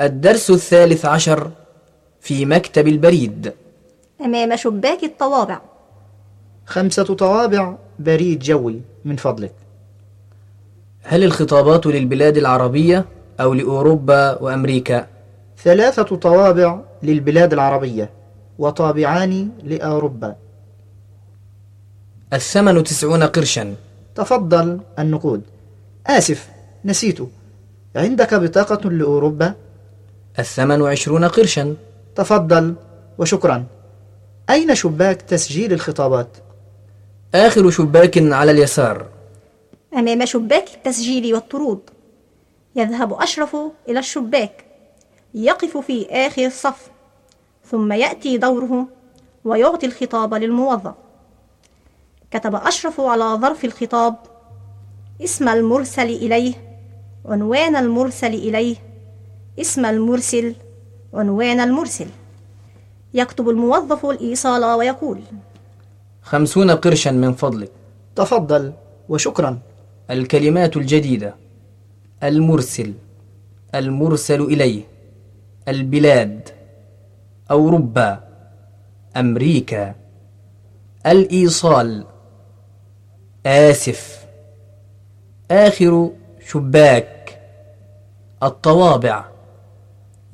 الدرس الثالث عشر في مكتب البريد. أمام شباك الطوابع. خمسة طوابع بريد جوي من فضلك. هل الخطابات للبلاد العربية أو لأوروبا وأمريكا؟ ثلاثة طوابع للبلاد العربية وطابعان لأوروبا. الثمن تسعون قرشا. تفضل النقود. آسف نسيت. عندك بطاقة لأوروبا؟ الثمن عشرون قرشا. تفضل وشكرا. أين شباك تسجيل الخطابات؟ آخر شباك على اليسار. أمام شباك التسجيل والطرود يذهب أشرف إلى الشباك يقف في آخر الصف ثم يأتي دوره ويعطي الخطاب للموظف. كتب أشرف على ظرف الخطاب اسم المرسل إليه عنوان المرسل إليه اسم المرسل عنوان المرسل. يكتب الموظف الإيصال ويقول خمسون قرشا من فضلك. تفضل وشكرا. الكلمات الجديدة. المرسل. المرسل إليه. البلاد. أوروبا أمريكا. الإيصال. آسف. آخر شباك. الطوابع.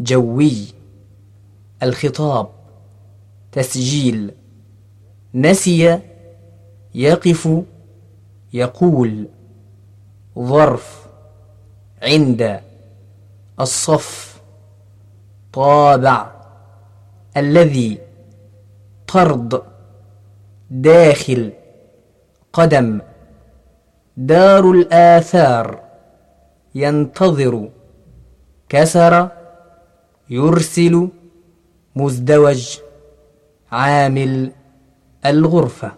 جوي الخطاب تسجيل نسي يقف يقول ظرف عند الصف طابع الذي طرد داخل قدم دار الآثار ينتظر كسر يرسل مزدوج عامل الغرفة.